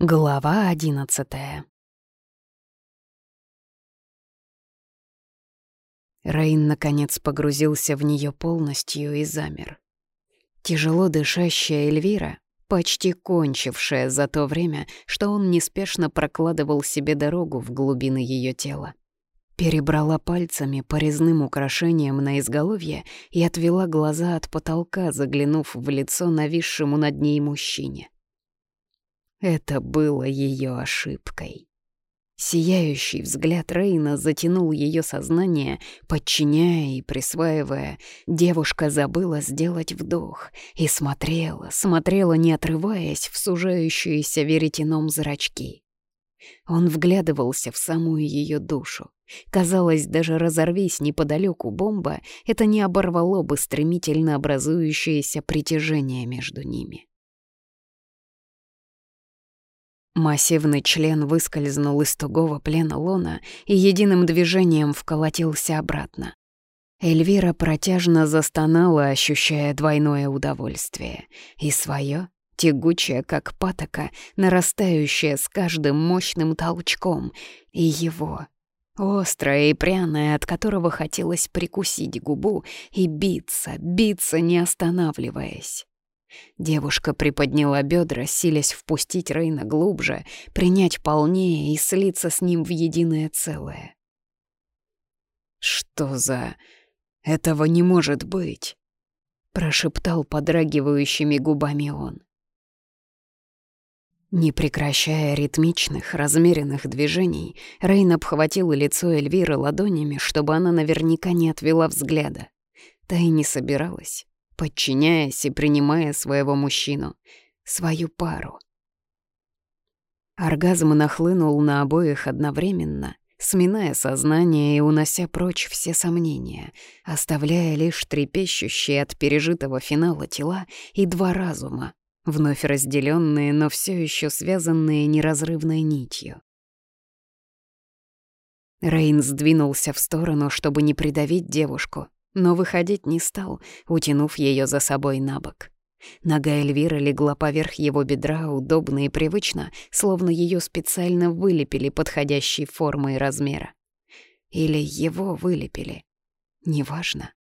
Глава одиннадцатая Рейн, наконец, погрузился в нее полностью и замер. Тяжело дышащая Эльвира, почти кончившая за то время, что он неспешно прокладывал себе дорогу в глубины ее тела. Перебрала пальцами по резным украшениям на изголовье и отвела глаза от потолка, заглянув в лицо нависшему над ней мужчине. Это было ее ошибкой. Сияющий взгляд Рейна затянул ее сознание, подчиняя и присваивая. Девушка забыла сделать вдох и смотрела, смотрела, не отрываясь в сужающиеся веретеном зрачки. Он вглядывался в самую ее душу. Казалось, даже разорвись неподалеку бомба, это не оборвало бы стремительно образующееся притяжение между ними. Массивный член выскользнул из тугого плена лона и единым движением вколотился обратно. Эльвира протяжно застонала, ощущая двойное удовольствие. И свое, тягучее, как патока, нарастающее с каждым мощным толчком, и его, острое и пряное, от которого хотелось прикусить губу и биться, биться, не останавливаясь. Девушка приподняла бедра, силясь впустить Рейна глубже, принять полнее и слиться с ним в единое целое. «Что за... Этого не может быть!» — прошептал подрагивающими губами он. Не прекращая ритмичных, размеренных движений, Рейн обхватил лицо Эльвиры ладонями, чтобы она наверняка не отвела взгляда. Та и не собиралась подчиняясь и принимая своего мужчину, свою пару. Оргазм нахлынул на обоих одновременно, сминая сознание и унося прочь все сомнения, оставляя лишь трепещущие от пережитого финала тела и два разума, вновь разделенные, но все еще связанные неразрывной нитью. Рейн сдвинулся в сторону, чтобы не придавить девушку, но выходить не стал, утянув ее за собой на бок. Нога Эльвира легла поверх его бедра удобно и привычно, словно ее специально вылепили подходящей формы и размера. Или его вылепили. Неважно.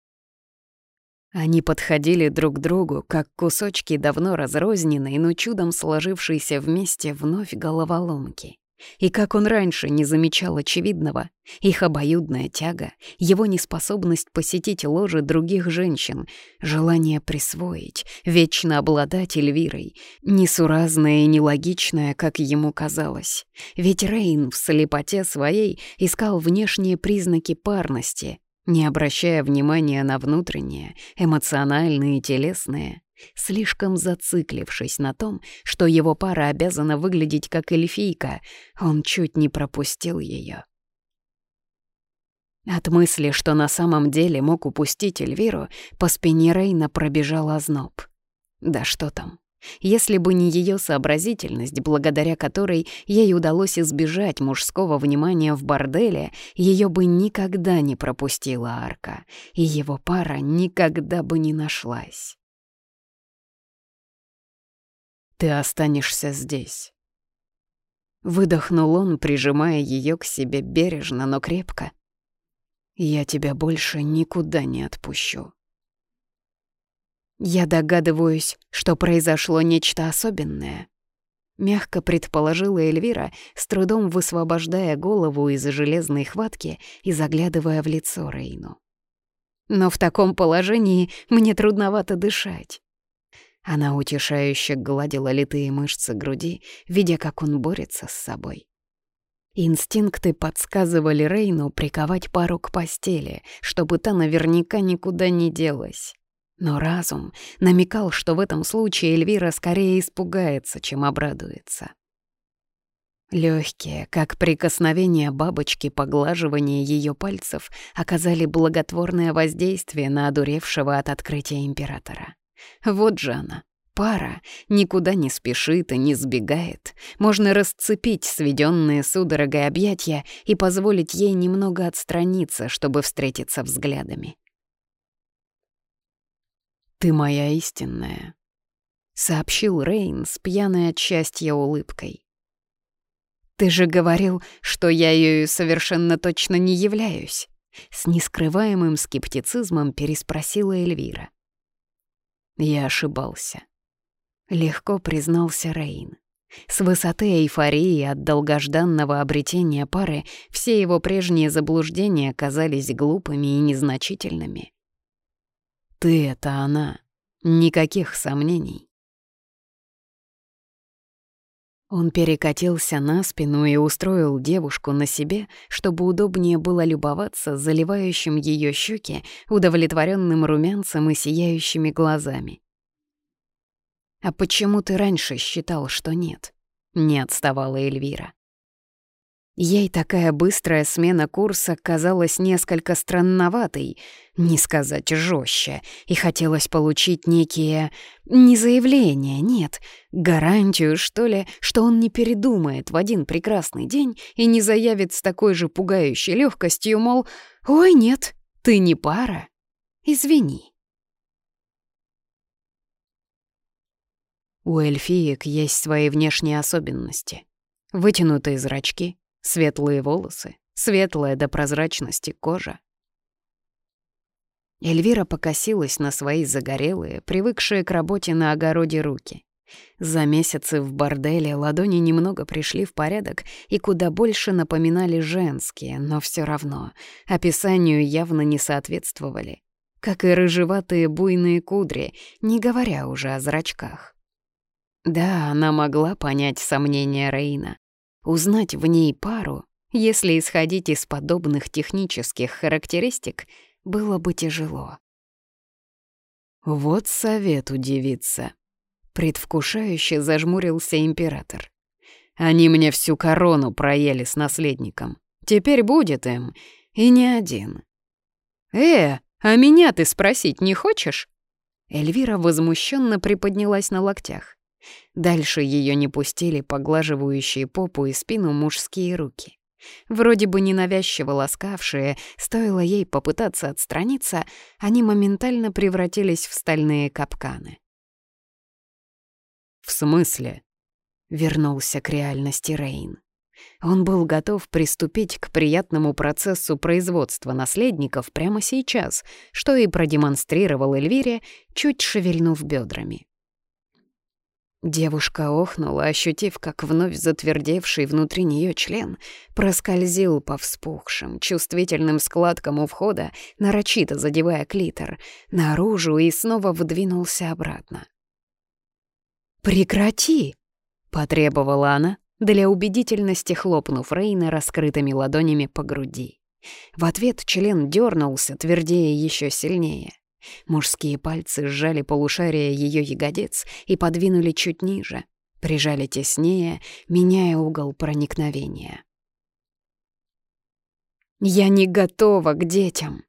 Они подходили друг к другу, как кусочки давно разрозненной, но чудом сложившейся вместе вновь головоломки. И как он раньше не замечал очевидного, их обоюдная тяга, его неспособность посетить ложи других женщин, желание присвоить, вечно обладать Эльвирой, несуразное и нелогичное, как ему казалось. Ведь Рейн в слепоте своей искал внешние признаки парности, не обращая внимания на внутренние, эмоциональные и телесные слишком зациклившись на том, что его пара обязана выглядеть как эльфийка, он чуть не пропустил ее. От мысли, что на самом деле мог упустить Эльвиру, по спине Рейна пробежал озноб. Да что там. Если бы не ее сообразительность, благодаря которой ей удалось избежать мужского внимания в борделе, ее бы никогда не пропустила Арка, и его пара никогда бы не нашлась. Ты останешься здесь. Выдохнул он, прижимая ее к себе бережно, но крепко. Я тебя больше никуда не отпущу. Я догадываюсь, что произошло нечто особенное. Мягко предположила Эльвира, с трудом высвобождая голову из железной хватки и заглядывая в лицо Рейну. Но в таком положении мне трудновато дышать. Она утешающе гладила литые мышцы груди, видя, как он борется с собой. Инстинкты подсказывали Рейну приковать пару к постели, чтобы та наверняка никуда не делась. Но разум намекал, что в этом случае Эльвира скорее испугается, чем обрадуется. Легкие, как прикосновение бабочки, поглаживание ее пальцев оказали благотворное воздействие на одуревшего от открытия императора. Вот же она, пара, никуда не спешит и не сбегает. Можно расцепить сведенные судорогой объятия и позволить ей немного отстраниться, чтобы встретиться взглядами. «Ты моя истинная», — сообщил Рейн с пьяной от счастья улыбкой. Ты же говорил, что я ею совершенно точно не являюсь. С нескрываемым скептицизмом переспросила Эльвира. Я ошибался. Легко признался Рейн. С высоты эйфории от долгожданного обретения пары все его прежние заблуждения казались глупыми и незначительными. «Ты — это она. Никаких сомнений». Он перекатился на спину и устроил девушку на себе, чтобы удобнее было любоваться заливающим ее щеки удовлетворенным румянцем и сияющими глазами. «А почему ты раньше считал, что нет?» — не отставала Эльвира. Ей такая быстрая смена курса казалась несколько странноватой, не сказать жестче, и хотелось получить некие... не заявления, нет, гарантию, что ли, что он не передумает в один прекрасный день и не заявит с такой же пугающей легкостью, мол, «Ой, нет, ты не пара, извини». У эльфиек есть свои внешние особенности. Вытянутые зрачки, светлые волосы, светлая до прозрачности кожа. Эльвира покосилась на свои загорелые, привыкшие к работе на огороде руки. За месяцы в борделе ладони немного пришли в порядок и куда больше напоминали женские, но все равно описанию явно не соответствовали, как и рыжеватые буйные кудри, не говоря уже о зрачках. Да, она могла понять сомнения Рейна. Узнать в ней пару, если исходить из подобных технических характеристик, было бы тяжело. «Вот совет удивиться», — предвкушающе зажмурился император. «Они мне всю корону проели с наследником. Теперь будет им, и не один». «Э, а меня ты спросить не хочешь?» Эльвира возмущенно приподнялась на локтях. Дальше ее не пустили поглаживающие попу и спину мужские руки. Вроде бы ненавязчиво ласкавшие, стоило ей попытаться отстраниться, они моментально превратились в стальные капканы. «В смысле?» — вернулся к реальности Рейн. Он был готов приступить к приятному процессу производства наследников прямо сейчас, что и продемонстрировал Эльвире, чуть шевельнув бедрами. Девушка охнула, ощутив, как вновь затвердевший внутри нее член проскользил по вспухшим, чувствительным складкам у входа, нарочито задевая клитор, наружу и снова выдвинулся обратно. «Прекрати!» — потребовала она, для убедительности хлопнув Рейна раскрытыми ладонями по груди. В ответ член дернулся, твердее еще сильнее. Мужские пальцы сжали полушарие ее ягодиц и подвинули чуть ниже, прижали теснее, меняя угол проникновения. «Я не готова к детям!»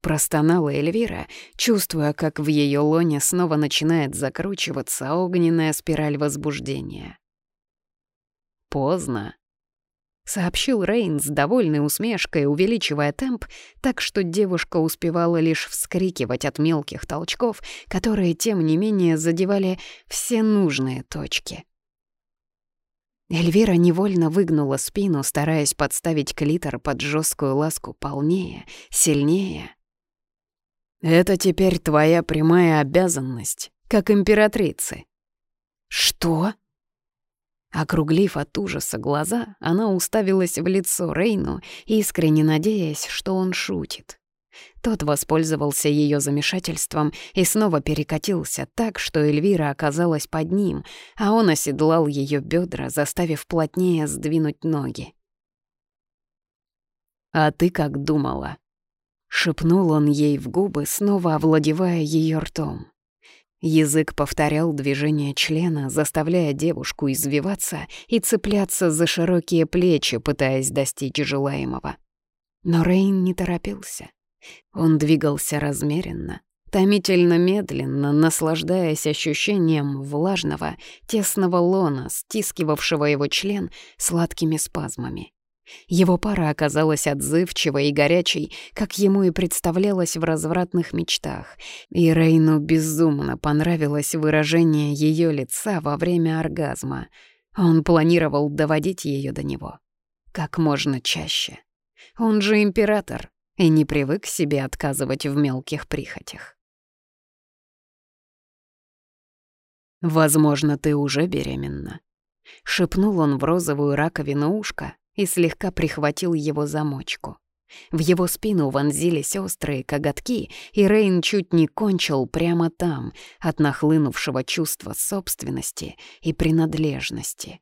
Простонала Эльвира, чувствуя, как в ее лоне снова начинает закручиваться огненная спираль возбуждения. «Поздно», — сообщил Рейн с довольной усмешкой, увеличивая темп, так что девушка успевала лишь вскрикивать от мелких толчков, которые, тем не менее, задевали все нужные точки. Эльвира невольно выгнула спину, стараясь подставить клитор под жесткую ласку полнее, сильнее. «Это теперь твоя прямая обязанность, как императрицы». «Что?» Округлив от ужаса глаза, она уставилась в лицо Рейну, искренне надеясь, что он шутит. Тот воспользовался ее замешательством и снова перекатился так, что Эльвира оказалась под ним, а он оседлал ее бедра, заставив плотнее сдвинуть ноги. «А ты как думала?» — шепнул он ей в губы, снова овладевая ее ртом. Язык повторял движение члена, заставляя девушку извиваться и цепляться за широкие плечи, пытаясь достичь желаемого. Но Рейн не торопился. Он двигался размеренно, томительно медленно, наслаждаясь ощущением влажного, тесного лона, стискивавшего его член сладкими спазмами. Его пара оказалась отзывчивой и горячей, как ему и представлялось в развратных мечтах, и Рейну безумно понравилось выражение ее лица во время оргазма. Он планировал доводить ее до него как можно чаще. Он же император и не привык себе отказывать в мелких прихотях. «Возможно, ты уже беременна», — шепнул он в розовую раковину ушка и слегка прихватил его замочку. В его спину вонзились острые коготки, и Рейн чуть не кончил прямо там, от нахлынувшего чувства собственности и принадлежности.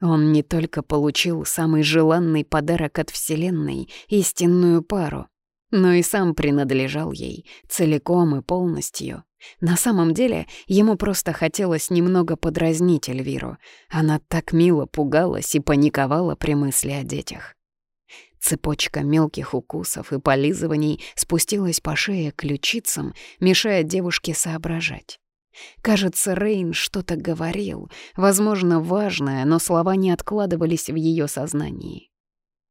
Он не только получил самый желанный подарок от Вселенной, истинную пару, но и сам принадлежал ей целиком и полностью. На самом деле, ему просто хотелось немного подразнить Эльвиру. Она так мило пугалась и паниковала при мысли о детях. Цепочка мелких укусов и полизываний спустилась по шее ключицам, мешая девушке соображать. Кажется, Рейн что-то говорил, возможно, важное, но слова не откладывались в ее сознании.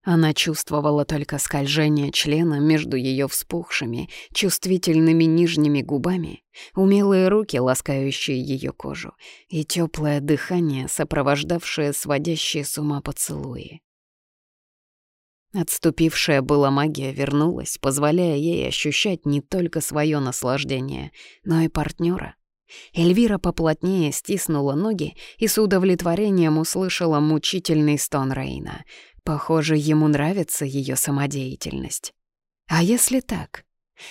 Она чувствовала только скольжение члена между ее вспухшими, чувствительными нижними губами, умелые руки, ласкающие ее кожу, и теплое дыхание, сопровождавшее сводящие с ума поцелуи. Отступившая была магия вернулась, позволяя ей ощущать не только свое наслаждение, но и партнера. Эльвира поплотнее стиснула ноги и с удовлетворением услышала мучительный стон Рейна. Похоже, ему нравится ее самодеятельность. А если так?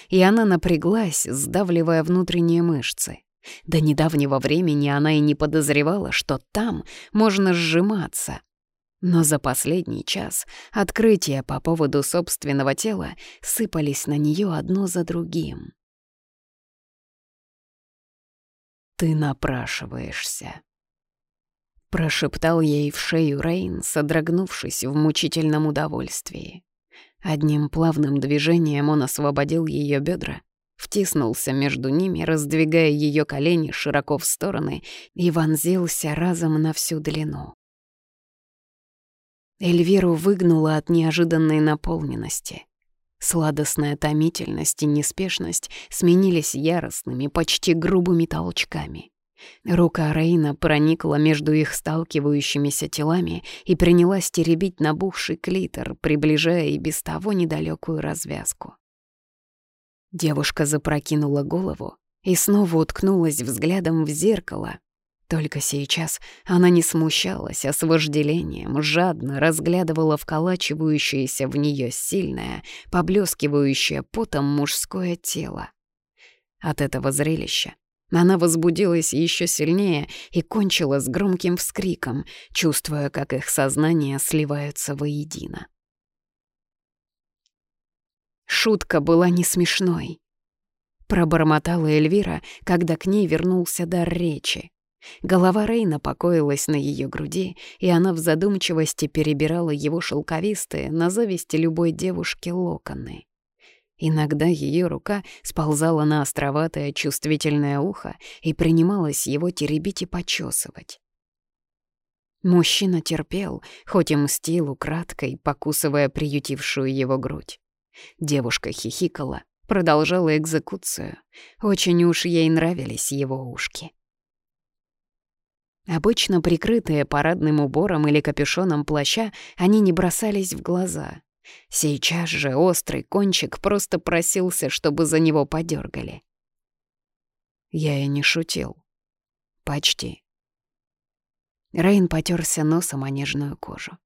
И она напряглась, сдавливая внутренние мышцы. До недавнего времени она и не подозревала, что там можно сжиматься, но за последний час открытия по поводу собственного тела сыпались на нее одно за другим. «Ты напрашиваешься», — прошептал ей в шею Рейн, содрогнувшись в мучительном удовольствии. Одним плавным движением он освободил ее бедра, втиснулся между ними, раздвигая ее колени широко в стороны и вонзился разом на всю длину. Эльвиру выгнула от неожиданной наполненности. Сладостная томительность и неспешность сменились яростными, почти грубыми толчками. Рука Рейна проникла между их сталкивающимися телами и принялась теребить набухший клитор, приближая и без того недалекую развязку. Девушка запрокинула голову и снова уткнулась взглядом в зеркало, только сейчас она не смущалась, а с вожделением жадно разглядывала вколачивающееся в нее сильное, поблескивающее потом мужское тело. От этого зрелища она возбудилась еще сильнее и кончила с громким вскриком, чувствуя, как их сознания сливаются воедино. Шутка была не смешной. Пробормотала Эльвира, когда к ней вернулся дар речи. Голова Рейна покоилась на ее груди, и она в задумчивости перебирала его шелковистые, на зависти любой девушки, локоны. Иногда ее рука сползала на островатое чувствительное ухо и принималась его теребить и почесывать. Мужчина терпел, хоть и мстил украдкой, покусывая приютившую его грудь. Девушка хихикала, продолжала экзекуцию. Очень уж ей нравились его ушки. Обычно прикрытые парадным убором или капюшоном плаща, они не бросались в глаза. Сейчас же острый кончик просто просился, чтобы за него подергали. Я и не шутил. Почти. Рейн потерся носом о нежную кожу.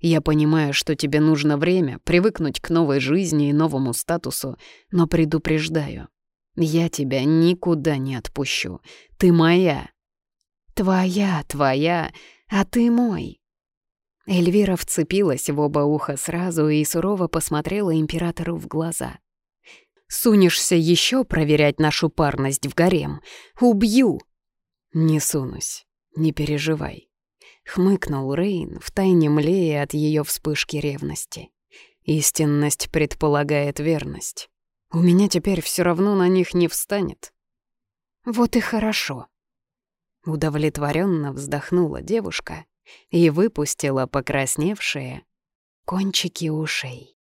Я понимаю, что тебе нужно время привыкнуть к новой жизни и новому статусу, но предупреждаю. Я тебя никуда не отпущу. Ты моя. «Твоя, твоя, а ты мой». Эльвира вцепилась в оба уха сразу и сурово посмотрела императору в глаза. «Сунешься еще проверять нашу парность в гарем? Убью!» «Не сунусь, не переживай», — хмыкнул Рейн, втайне млея от ее вспышки ревности. «Истинность предполагает верность. У меня теперь все равно на них не встанет». «Вот и хорошо», Удовлетворенно вздохнула девушка и выпустила покрасневшие кончики ушей.